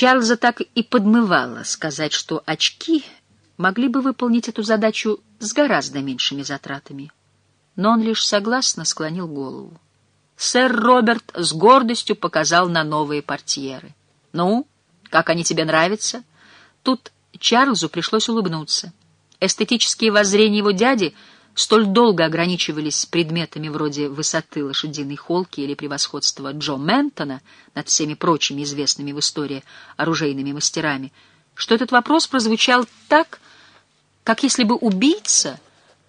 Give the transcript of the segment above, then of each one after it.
Чарльза так и подмывало сказать, что очки могли бы выполнить эту задачу с гораздо меньшими затратами. Но он лишь согласно склонил голову. Сэр Роберт с гордостью показал на новые портьеры. «Ну, как они тебе нравятся?» Тут Чарльзу пришлось улыбнуться. Эстетические воззрения его дяди столь долго ограничивались предметами вроде высоты лошадиной холки или превосходства Джо Ментона над всеми прочими известными в истории оружейными мастерами, что этот вопрос прозвучал так, как если бы убийца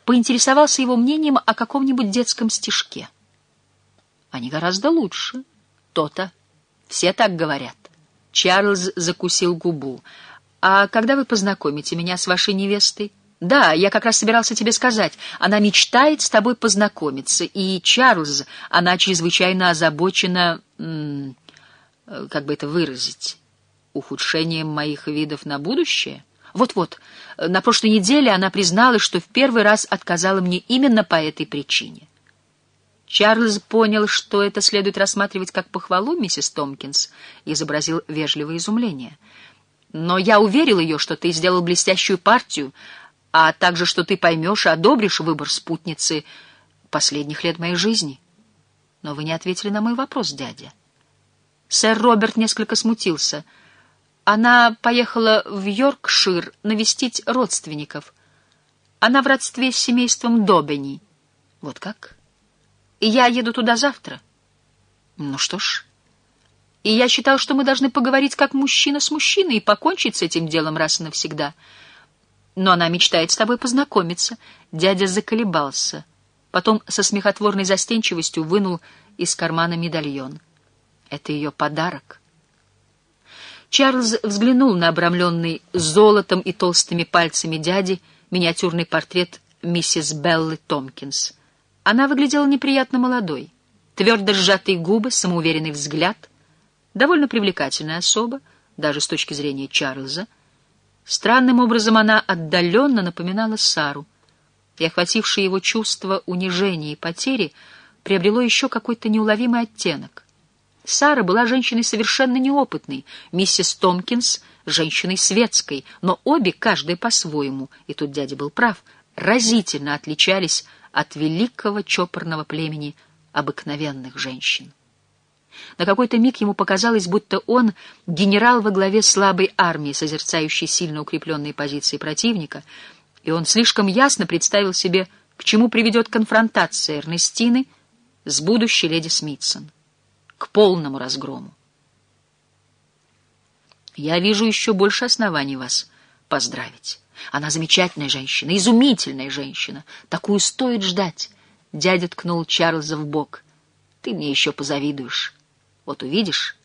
поинтересовался его мнением о каком-нибудь детском стишке. Они гораздо лучше. То-то. Все так говорят. Чарльз закусил губу. «А когда вы познакомите меня с вашей невестой?» «Да, я как раз собирался тебе сказать. Она мечтает с тобой познакомиться. И, Чарльз, она чрезвычайно озабочена... как бы это выразить? Ухудшением моих видов на будущее?» Вот-вот, на прошлой неделе она призналась, что в первый раз отказала мне именно по этой причине. Чарльз понял, что это следует рассматривать как похвалу, миссис Томпкинс, изобразил вежливое изумление. «Но я уверил ее, что ты сделал блестящую партию, а также, что ты поймешь и одобришь выбор спутницы последних лет моей жизни. Но вы не ответили на мой вопрос, дядя». Сэр Роберт несколько смутился. Она поехала в Йоркшир навестить родственников. Она в родстве с семейством Добени. Вот как? И я еду туда завтра. Ну что ж. И я считал, что мы должны поговорить как мужчина с мужчиной и покончить с этим делом раз и навсегда. Но она мечтает с тобой познакомиться. Дядя заколебался. Потом со смехотворной застенчивостью вынул из кармана медальон. Это ее подарок. Чарльз взглянул на обрамленный золотом и толстыми пальцами дяди миниатюрный портрет миссис Беллы Томпкинс — она выглядела неприятно молодой. Твердо сжатые губы, самоуверенный взгляд, довольно привлекательная особа, даже с точки зрения Чарльза. Странным образом она отдаленно напоминала Сару, и охватившее его чувство унижения и потери приобрело еще какой-то неуловимый оттенок. Сара была женщиной совершенно неопытной, миссис Томпкинс — женщиной светской, но обе, каждая по-своему, и тут дядя был прав, разительно отличались от великого чопорного племени обыкновенных женщин. На какой-то миг ему показалось, будто он — генерал во главе слабой армии, созерцающей сильно укрепленные позиции противника, и он слишком ясно представил себе, к чему приведет конфронтация Эрнестины с будущей леди Смитсон. К полному разгрому. «Я вижу еще больше оснований вас поздравить». Она замечательная женщина, изумительная женщина. Такую стоит ждать. Дядя ткнул Чарльза в бок. Ты мне еще позавидуешь. Вот увидишь.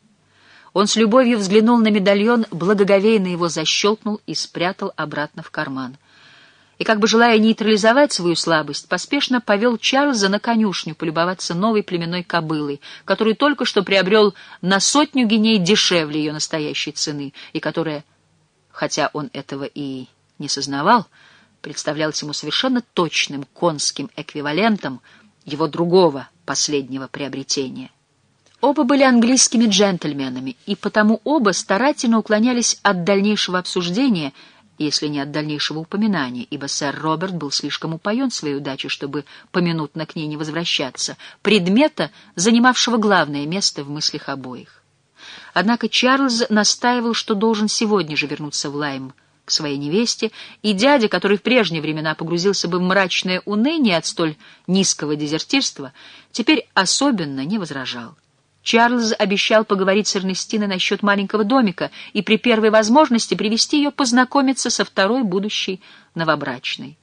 Он с любовью взглянул на медальон, благоговейно его защелкнул и спрятал обратно в карман. И, как бы желая нейтрализовать свою слабость, поспешно повел Чарльза на конюшню полюбоваться новой племенной кобылой, которую только что приобрел на сотню геней дешевле ее настоящей цены, и которая, хотя он этого и не сознавал, представлялось ему совершенно точным конским эквивалентом его другого последнего приобретения. Оба были английскими джентльменами, и потому оба старательно уклонялись от дальнейшего обсуждения, если не от дальнейшего упоминания, ибо сэр Роберт был слишком упоен своей удачей, чтобы поминутно к ней не возвращаться, предмета, занимавшего главное место в мыслях обоих. Однако Чарльз настаивал, что должен сегодня же вернуться в Лайм, к своей невесте, и дядя, который в прежние времена погрузился бы в мрачное уныние от столь низкого дезертирства, теперь особенно не возражал. Чарльз обещал поговорить с Эрнестиной насчет маленького домика и при первой возможности привести ее познакомиться со второй будущей новобрачной.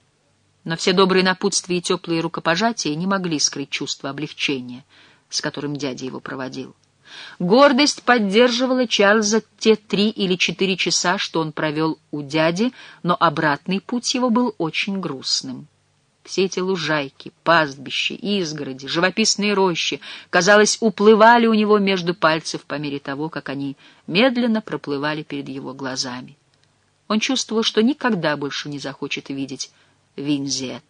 Но все добрые напутствия и теплые рукопожатия не могли скрыть чувство облегчения, с которым дядя его проводил. Гордость поддерживала Чарльза те три или четыре часа, что он провел у дяди, но обратный путь его был очень грустным. Все эти лужайки, пастбища, изгороди, живописные рощи, казалось, уплывали у него между пальцев по мере того, как они медленно проплывали перед его глазами. Он чувствовал, что никогда больше не захочет видеть Винзет.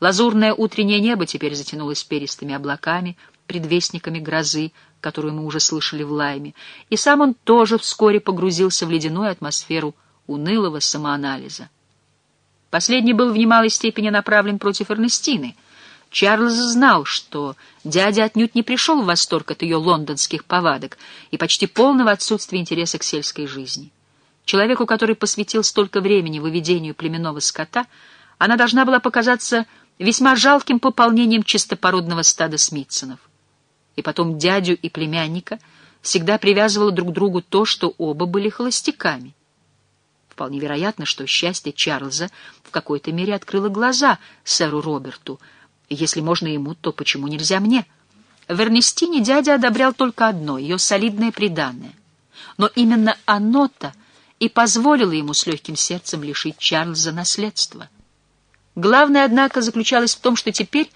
Лазурное утреннее небо теперь затянулось перистыми облаками, предвестниками грозы, которую мы уже слышали в Лайме, и сам он тоже вскоре погрузился в ледяную атмосферу унылого самоанализа. Последний был в немалой степени направлен против Эрнестины. Чарльз знал, что дядя отнюдь не пришел в восторг от ее лондонских повадок и почти полного отсутствия интереса к сельской жизни. Человеку, который посвятил столько времени выведению племенного скота, она должна была показаться весьма жалким пополнением чистопородного стада Смитсонов. И потом дядю и племянника всегда привязывало друг к другу то, что оба были холостяками. Вполне вероятно, что счастье Чарльза в какой-то мере открыло глаза сэру Роберту. Если можно ему, то почему нельзя мне? В Эрнестине дядя одобрял только одно — ее солидное приданное. Но именно оно-то и позволило ему с легким сердцем лишить Чарльза наследства. Главное, однако, заключалось в том, что теперь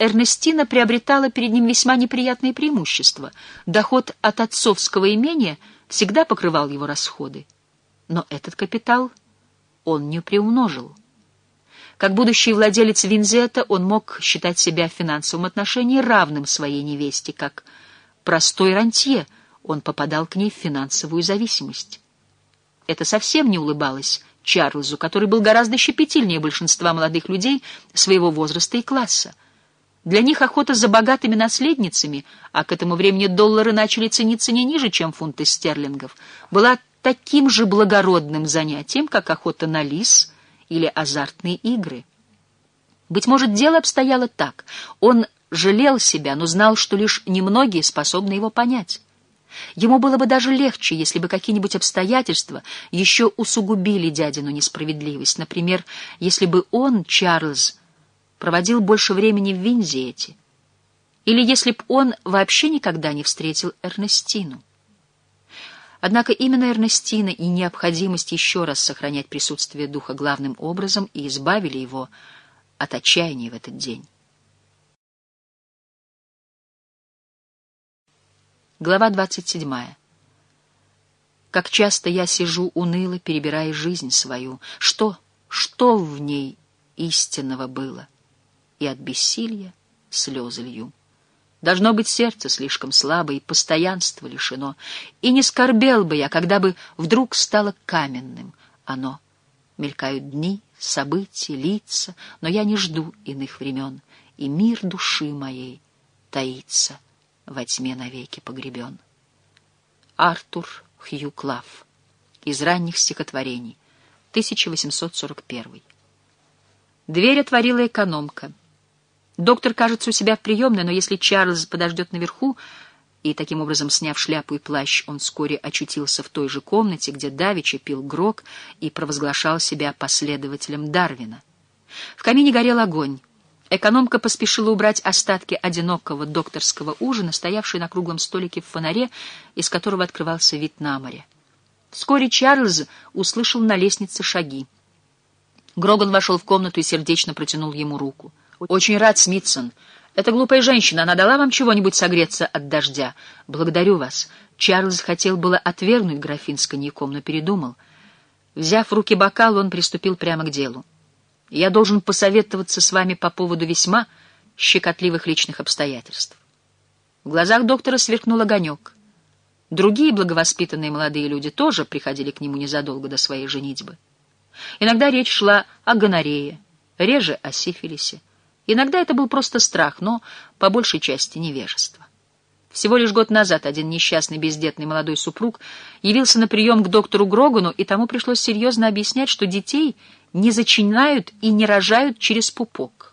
Эрнестина приобретала перед ним весьма неприятные преимущества. Доход от отцовского имения всегда покрывал его расходы но этот капитал он не приумножил. Как будущий владелец Винзета он мог считать себя в финансовом отношении равным своей невесте, как простой рантье он попадал к ней в финансовую зависимость. Это совсем не улыбалось Чарльзу, который был гораздо щепетильнее большинства молодых людей своего возраста и класса. Для них охота за богатыми наследницами, а к этому времени доллары начали цениться не ниже, чем фунты стерлингов, была таким же благородным занятием, как охота на лис или азартные игры. Быть может, дело обстояло так. Он жалел себя, но знал, что лишь немногие способны его понять. Ему было бы даже легче, если бы какие-нибудь обстоятельства еще усугубили дядину несправедливость. Например, если бы он, Чарльз, проводил больше времени в Винзиете. Или если бы он вообще никогда не встретил Эрнестину. Однако именно Эрнестина и необходимость еще раз сохранять присутствие духа главным образом и избавили его от отчаяния в этот день. Глава 27. Как часто я сижу уныло, перебирая жизнь свою. Что, что в ней истинного было? И от бессилия слезы лью. Должно быть, сердце слишком слабо и постоянство лишено. И не скорбел бы я, когда бы вдруг стало каменным оно. Мелькают дни, события, лица, но я не жду иных времен, и мир души моей таится, во тьме навеки погребен. Артур Хью Клав. Из ранних стихотворений. 1841. Дверь отворила экономка. Доктор кажется у себя в приемной, но если Чарльз подождет наверху, и таким образом, сняв шляпу и плащ, он вскоре очутился в той же комнате, где Давича пил грог и провозглашал себя последователем Дарвина. В камине горел огонь. Экономка поспешила убрать остатки одинокого докторского ужина, стоявший на круглом столике в фонаре, из которого открывался вид на море. Вскоре Чарльз услышал на лестнице шаги. Гроган вошел в комнату и сердечно протянул ему руку. «Очень рад, Смитсон. Эта глупая женщина, она дала вам чего-нибудь согреться от дождя? Благодарю вас». Чарльз хотел было отвергнуть графин с коньяком, но передумал. Взяв в руки бокал, он приступил прямо к делу. «Я должен посоветоваться с вами по поводу весьма щекотливых личных обстоятельств». В глазах доктора сверкнул огонек. Другие благовоспитанные молодые люди тоже приходили к нему незадолго до своей женитьбы. Иногда речь шла о гонорее, реже о сифилисе. Иногда это был просто страх, но по большей части невежество. Всего лишь год назад один несчастный бездетный молодой супруг явился на прием к доктору Грогану, и тому пришлось серьезно объяснять, что детей не зачинают и не рожают через пупок.